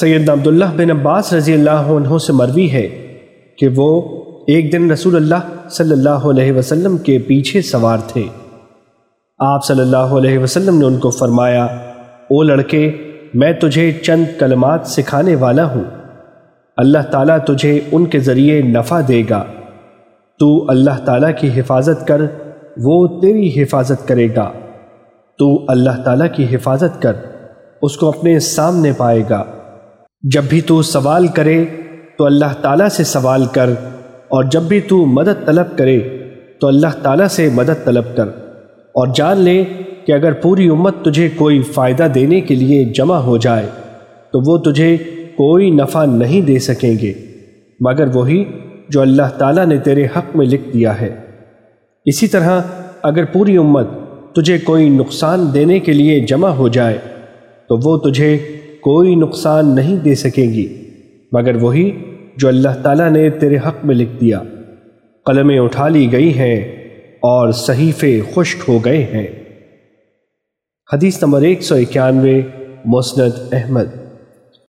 سیدنا عبداللہ بن عباس رضی اللہ عنہ سے مروی ہے کہ وہ ایک دن رسول اللہ صلی اللہ علیہ وسلم کے پیچھے سوار تھے۔ آپ صلی اللہ علیہ وسلم نے ان کو فرمایا، او لڑکے، میں تجھے چند کلمات سکھانے والا ہوں۔ اللہ تعالیٰ تجھے ان کے ذریعے نفع دے گا۔ تو اللہ تعالیٰ کی حفاظت کر، وہ تیری حفاظت کرے گا۔ تو اللہ تعالیٰ کی حفاظت کر، اس کو اپنے سامنے پائے گا۔ جب بھی تو سوال کرے تو اللہ تعالیٰ سے سوال کر، اور جب بھی تو مدد طلب کرے تو اللہ تعالیٰ سے مدد طلب کر۔ اور جان لے کہ اگر پوری امت تجھے کوئی فائدہ دینے کے لیے جمع ہو جائے، تو وہ تجھے کوئی نفع نہیں دے سکیں گے۔ مگر وہی جو اللہ تعالیٰ نے تیرے حق میں لکھ دیا ہے۔ اسی طرح اگر پوری امت تجھے کوئی کوئی نقصان نہیں دے سکیں گی، مگر وہی جو اللہ تعالیٰ نے تیرے حق میں لکھ دیا۔ قلمیں اٹھا لی گئی ہیں اور صحیفے